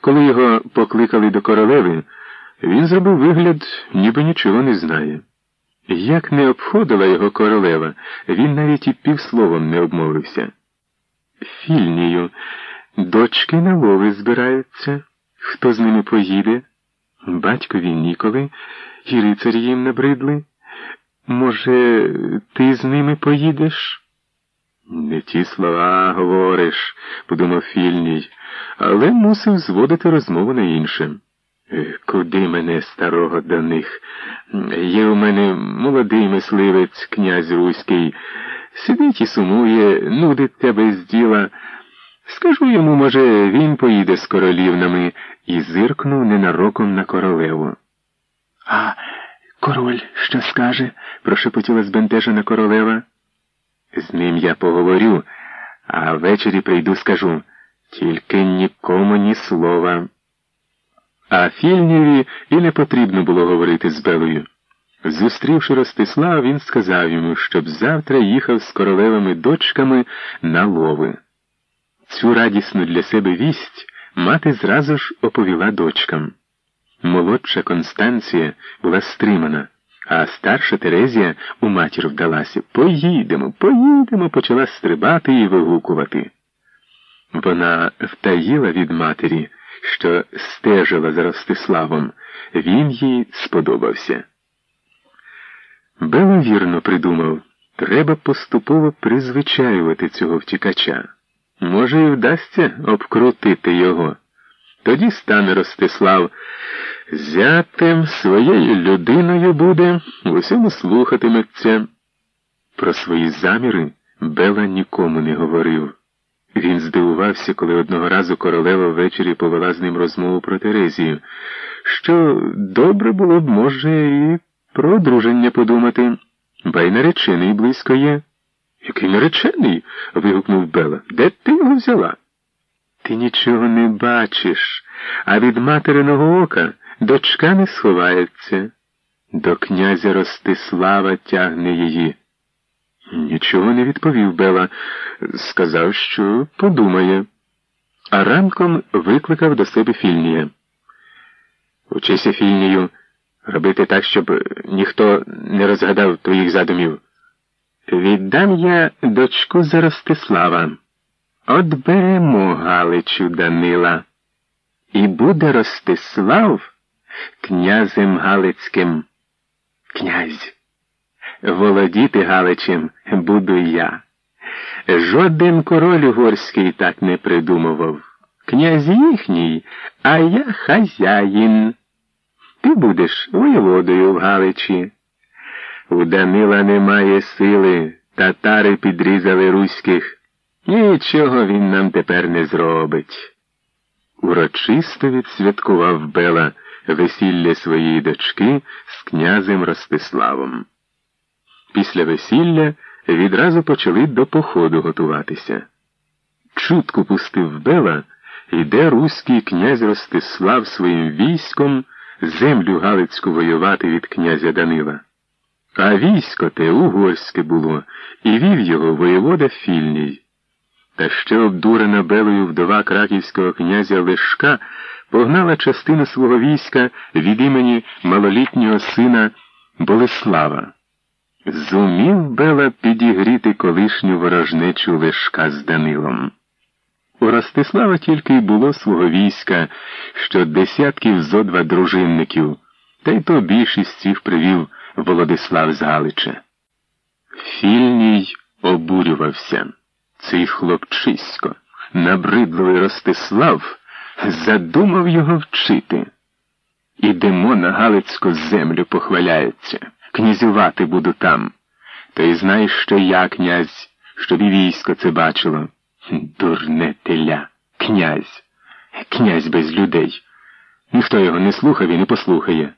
Коли його покликали до королеви, він зробив вигляд, ніби нічого не знає. Як не обходила його королева, він навіть і півсловом не обмовився. Фільнію, дочки на лови збираються. Хто з ними поїде? Батькові ніколи, і рицарі їм набридли. Може, ти з ними поїдеш? Не ті слова говориш, подумав Фільній, але мусив зводити розмову на інше. «Е, Куди мене старого до них? Є у мене молодий мисливець, князь Руський. Сидить і сумує, нудиться без діла. Скажу йому, може, він поїде з королівнами і зиркнув ненароком на королеву. А король що скаже? прошепотіла збентежена королева. З ним я поговорю, а ввечері прийду скажу. Тільки нікому ні слова. А Фільнєві і не потрібно було говорити з Белою. Зустрівши Ростислава, він сказав йому, щоб завтра їхав з королевими дочками на лови. Цю радісну для себе вість мати зразу ж оповіла дочкам. Молодша Констанція була стримана, а старша Терезія у матір вдалася. Поїдемо, поїдемо, почала стрибати і вигукувати. Вона втаїла від матері, що стежила за Ростиславом. Він їй сподобався. Бела вірно придумав, треба поступово призвичаювати цього втікача. Може, і вдасться обкрутити його. Тоді стане Ростислав зятем своєю людиною буде, в усьому слухатиметься. Про свої заміри Бела нікому не говорив. Він здивувався, коли одного разу королева ввечері повела з ним розмову про Терезію, що добре було б, може, і про одруження подумати, ба й наречений близько є. Який наречений? вигукнув Бела. Де ти його взяла? Ти нічого не бачиш, а від материного ока дочка не сховається. До князя Ростислава тягне її. Нічого не відповів Бела. Сказав, що подумає. А ранком викликав до себе Фільнія. Учися, Фільнію, робити так, щоб ніхто не розгадав твоїх задумів. Віддам я дочку за Ростислава. От беремо Галичу Данила. І буде Ростислав князем Галицьким. Князь. Володіти Галичем буду я. Жоден король угорський так не придумував. Князь їхній, а я хазяїн. Ти будеш воєводою в Галичі. У Данила немає сили, татари підрізали руських. Нічого він нам тепер не зробить. Урочисто відсвяткував Бела весілля своєї дочки з князем Ростиславом. Після весілля відразу почали до походу готуватися. Чутку пустив Бела, іде руський князь Ростислав своїм військом землю Галицьку воювати від князя Данила. А військо те угорське було, і вів його воєвода Фільній. Та ще обдурена Белою вдова краківського князя Лешка погнала частину свого війська від імені малолітнього сина Болеслава. Зумів Бела підігріти колишню ворожнечу Лешка з Данилом. У Ростислава тільки й було свого війська, що десятків зо два дружинників, та й то більшість їх привів Володислав з Галича. Фільній обурювався. Цей хлопчисько, набридливий Ростислав, задумав його вчити. Ідемо на Галицьку землю, похваляється. Князювати буду там. Та й знаєш, що я, князь, щоб і військо це бачило. Дурне теля, князь, князь без людей. Ніхто його не слухав і не послухає.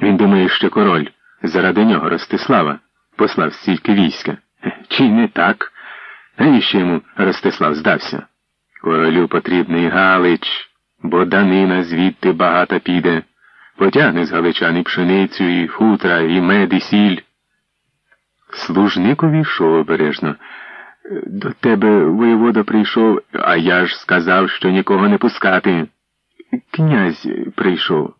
Він думає, що король заради нього Ростислава послав стільки війська. Чи не так? Навіщо йому Ростислав здався? Королю потрібний Галич, бо данина звідти багато піде. Потягне з галичан і пшеницю, і хутра, і мед, і сіль. Служник увійшов обережно. До тебе воєвода прийшов, а я ж сказав, що нікого не пускати. князь прийшов.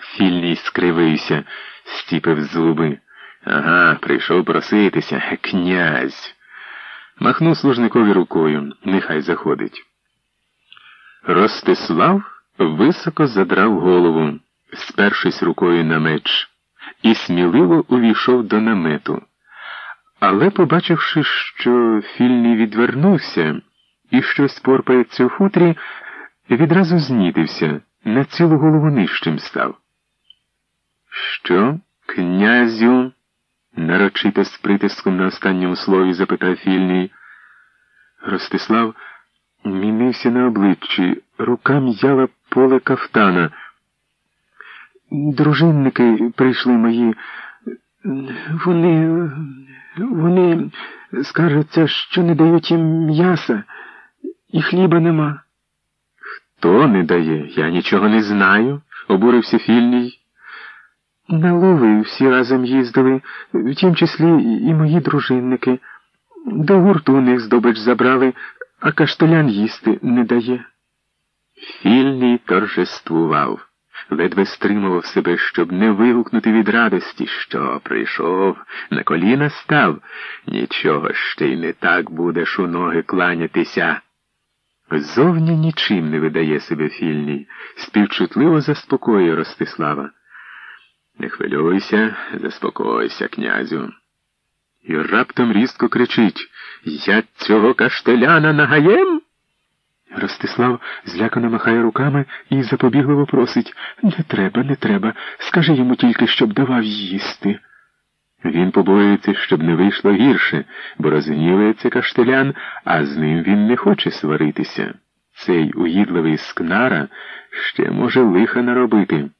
Фільній скривився, стіпив зуби. Ага, прийшов проситися, князь. Махнув служникові рукою, нехай заходить. Ростислав високо задрав голову, спершись рукою на меч, і сміливо увійшов до намету. Але, побачивши, що Фільний відвернувся і щось порпається у хутрі, відразу знітився, на цілу голову нижчим став. Що, князю? Нарочито з притиском на останньому слові запитав Фільний. Ростислав мінився на обличчі, рука м'яла поле кафтана. Дружинники прийшли мої. Вони. Вони скаржаться, що не дають їм м'яса, і хліба нема. Хто не дає? Я нічого не знаю, обурився Фільній. На лови всі разом їздили, в тім числі і мої дружинники. До гурту у них здобич забрали, а каштелян їсти не дає. Фільний торжествував, ледве стримував себе, щоб не вигукнути від радості, що прийшов, на коліна став. Нічого ще й не так будеш у ноги кланятися. Зовні нічим не видає себе Фільний, співчутливо заспокоює Ростислава. Не хвилюйся, заспокойся, князю. І раптом різко кричить Я цього каштеляна нагаєм? Ростислав злякано махає руками і запобігливо просить Не треба, не треба. Скажи йому тільки, щоб давав їсти. Він побоюється, щоб не вийшло гірше, бо розгнівається каштелян, а з ним він не хоче сваритися. Цей уїдливий скнара ще може лиха наробити.